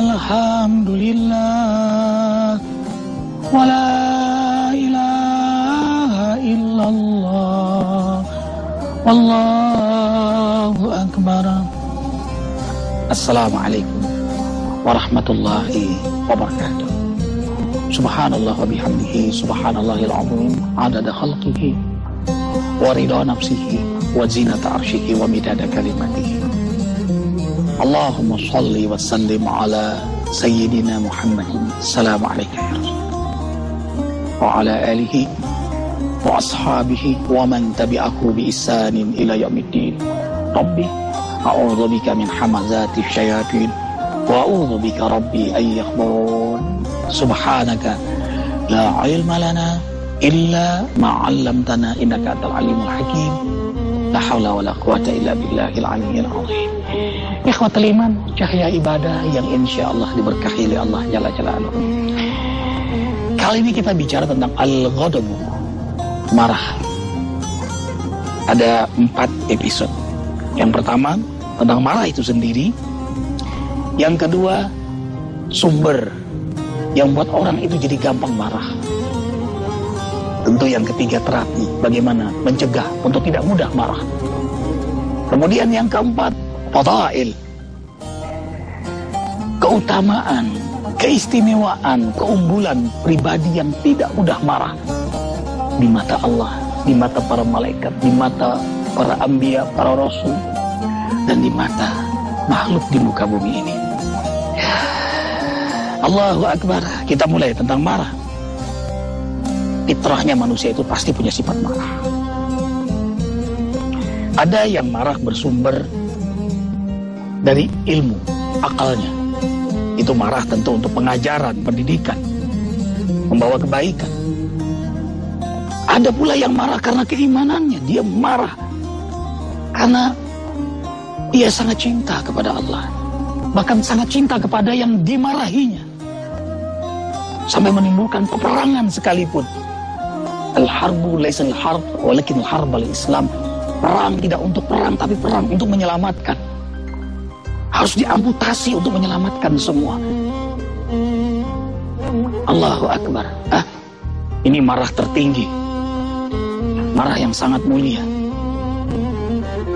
الحمد لله ولا إله إلا الله والله أكبر. السلام عليكم ورحمة الله وبركاته. سبحان الله وبحمده سبحان الله العظيم عدد خلقه ورضا نفسه وزينة عرشه ومداد كلمته. اللهم صل وسلم على سيدنا محمد. السلام عليك يا رسول وعلى آله وأصحابه ومن تبعه بإحسان إلى يوم الدين. ربي أعوذ بك من حمزات الشياطين. وأعوذ بك ربي أن يحضرون سبحانك لا علم لنا إلا ما علمتنا إنك أنت العليم الحكيم. لا حول ولا قوة إلا بالله العلي العظيم. Ikhwatul iman, cahaya ibadah yang insya Allah diberkahi oleh Allah Jalla Jalaluhu. Kali ini kita bicara tentang al-ghadab, marah. Ada empat episode. Yang pertama tentang marah itu sendiri. Yang kedua sumber yang buat orang itu jadi gampang marah. Tentu yang ketiga terapi, bagaimana mencegah untuk tidak mudah marah. Kemudian yang keempat, fadail. Keutamaan, keistimewaan, keunggulan pribadi yang tidak mudah marah. Di mata Allah, di mata para malaikat, di mata para ambia, para rasul, dan di mata makhluk di muka bumi ini. Allahu Akbar. Kita mulai tentang marah. Fitrahnya manusia itu pasti punya sifat marah. Ada yang marah bersumber dari ilmu, akalnya. Itu marah tentu untuk pengajaran, pendidikan, membawa kebaikan. Ada pula yang marah karena keimanannya. Dia marah karena dia sangat cinta kepada Allah. Bahkan sangat cinta kepada yang dimarahinya sampai menimbulkan peperangan sekalipun. Al-harbu laisa al-harb walakin al-harb al-Islam. Perang tidak untuk perang tapi perang untuk menyelamatkan. Harus diamputasi untuk menyelamatkan semua. Allahu Akbar. Ah, ini marah tertinggi. Marah yang sangat mulia.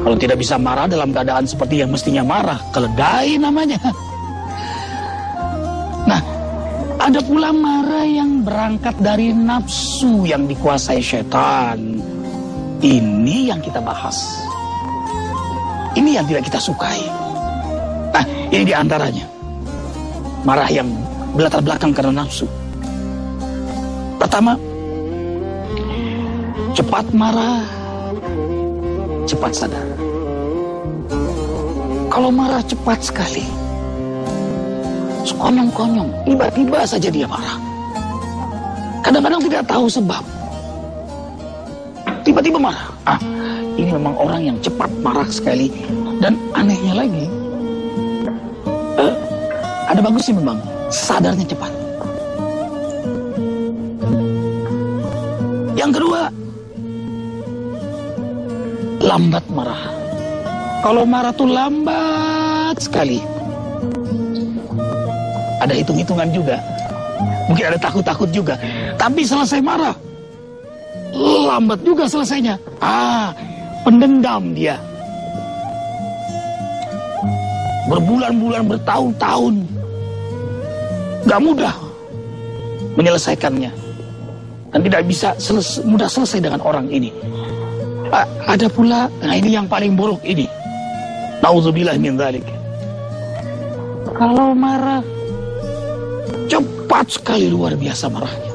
Kalau tidak bisa marah dalam keadaan seperti yang mestinya marah, keledai namanya. Ada pula marah yang berangkat dari nafsu yang dikuasai setan. Ini yang kita bahas. Ini yang tidak kita sukai. Ini di antaranya. Marah yang berlatar belakang karena nafsu. Pertama, cepat marah, cepat sadar. Kalau marah cepat sekali, sekonyong-konyong, tiba-tiba saja dia marah. Kadang-kadang tidak tahu sebab. Tiba-tiba marah. Ah, ini memang orang yang cepat marah sekali. Dan anehnya lagi, ada bagus sih memang, sadarnya cepat. Yang kedua, lambat marah. Kalau marah tuh lambat sekali ada hitung-hitungan juga. Mungkin ada takut-takut juga. Tapi selesai marah. Lambat juga selesainya. Ah, pendendam dia. Berbulan-bulan, bertahun-tahun. Gak mudah menyelesaikannya. Dan tidak bisa seles mudah selesai dengan orang ini. Ah, ada pula, nah ini yang paling buruk ini. Nauzubillah min dzalik. Kalau marah Cepat sekali luar biasa marahnya.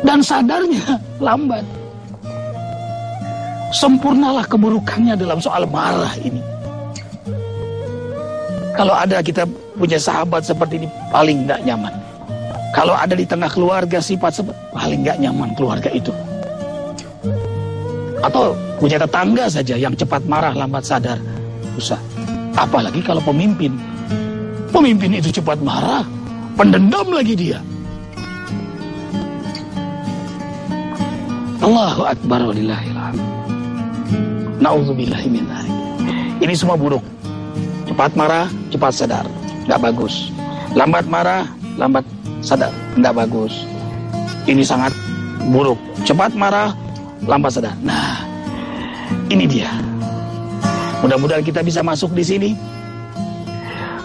Dan sadarnya lambat. Sempurnalah keburukannya dalam soal marah ini. Kalau ada kita punya sahabat seperti ini paling tidak nyaman. Kalau ada di tengah keluarga sifat seperti paling nggak nyaman keluarga itu. Atau punya tetangga saja yang cepat marah lambat sadar. Susah. Apalagi kalau pemimpin. Pemimpin itu cepat marah, pendendam lagi dia. Allahu Akbar walillahilhamd. Nauzubillah min Ini semua buruk. Cepat marah, cepat sadar. Nggak bagus. Lambat marah, lambat sadar. Nggak bagus. Ini sangat buruk. Cepat marah, lambat sadar. Nah, ini dia. Mudah-mudahan kita bisa masuk di sini.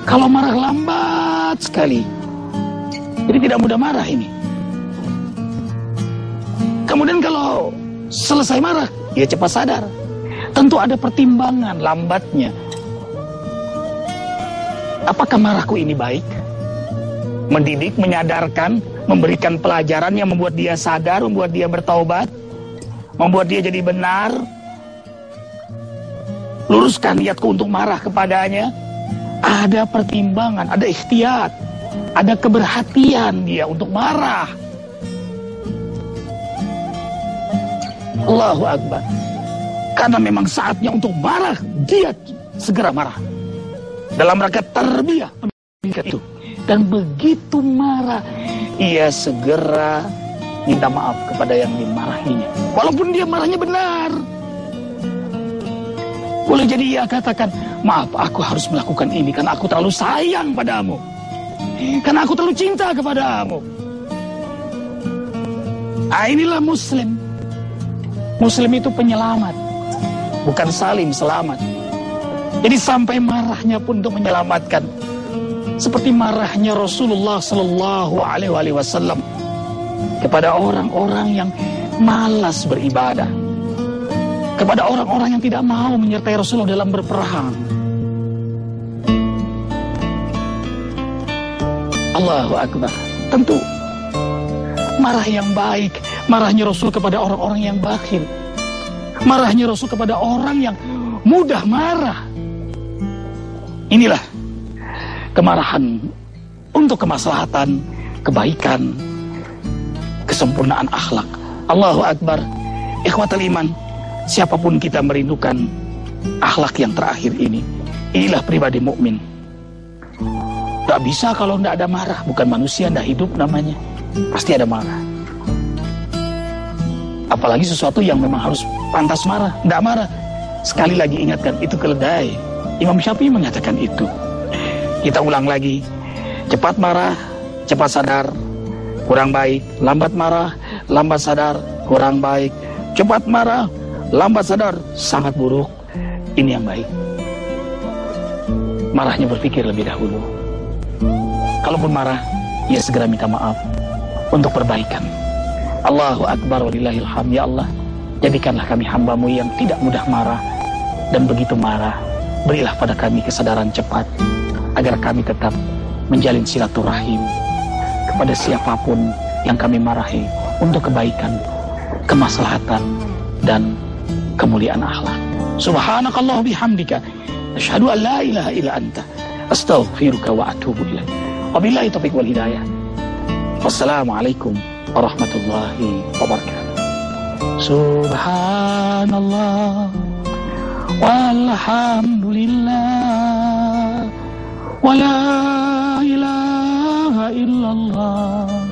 Kalau marah lambat sekali. Jadi tidak mudah marah ini. Kemudian kalau selesai marah, ya cepat sadar. Tentu ada pertimbangan lambatnya. Apakah marahku ini baik? Mendidik, menyadarkan, memberikan pelajaran yang membuat dia sadar, membuat dia bertaubat, membuat dia jadi benar. Luruskan niatku untuk marah kepadanya. Ada pertimbangan, ada ikhtiar, ada keberhatian dia untuk marah. Allahu Akbar. Karena memang saatnya untuk marah, dia segera marah. Dalam rangka terbiah itu. Dan begitu marah, ia segera minta maaf kepada yang dimarahinya. Walaupun dia marahnya benar. Boleh jadi ia katakan, maaf aku harus melakukan ini karena aku terlalu sayang padamu. Karena aku terlalu cinta kepadamu. Ah inilah muslim. Muslim itu penyelamat, bukan salim selamat. Jadi sampai marahnya pun untuk menyelamatkan. Seperti marahnya Rasulullah Sallallahu Alaihi Wasallam kepada orang-orang yang malas beribadah, kepada orang-orang yang tidak mau menyertai Rasulullah dalam berperang. Allahu Akbar. Tentu marah yang baik Marahnya Rasul kepada orang-orang yang bakhil. Marahnya Rasul kepada orang yang mudah marah. Inilah kemarahan untuk kemaslahatan, kebaikan, kesempurnaan akhlak. Allahu Akbar. Ikhwatal iman, siapa pun kita merindukan akhlak yang terakhir ini. Inilah pribadi mukmin. Gak bisa kalau tidak ada marah, bukan manusia, tidak hidup namanya. Pasti ada marah. Apalagi sesuatu yang memang harus pantas marah, tidak marah. Sekali lagi ingatkan, itu keledai. Imam Syafi'i mengatakan itu. Kita ulang lagi. Cepat marah, cepat sadar, kurang baik. Lambat marah, lambat sadar, kurang baik. Cepat marah, lambat sadar, sangat buruk. Ini yang baik. Marahnya berpikir lebih dahulu. Kalaupun marah, ia segera minta maaf untuk perbaikan. Allahu Akbar walillahilham ya Allah jadikanlah kami hambamu yang tidak mudah marah dan begitu marah berilah pada kami kesadaran cepat agar kami tetap menjalin silaturahim kepada siapa pun yang kami marahi untuk kebaikan kemaslahatan dan kemuliaan akhlak. Subhanakallah bihamdika. Asyhadu an la ilaha illa anta. Astaghfiruka wa atubu ilaik. Wabillahi taufiq wal hidayah. Wassalamualaikum warahmatullahi wabarakatuh. Subhanallah walhamdulillah wa la ilaha illallah